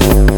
you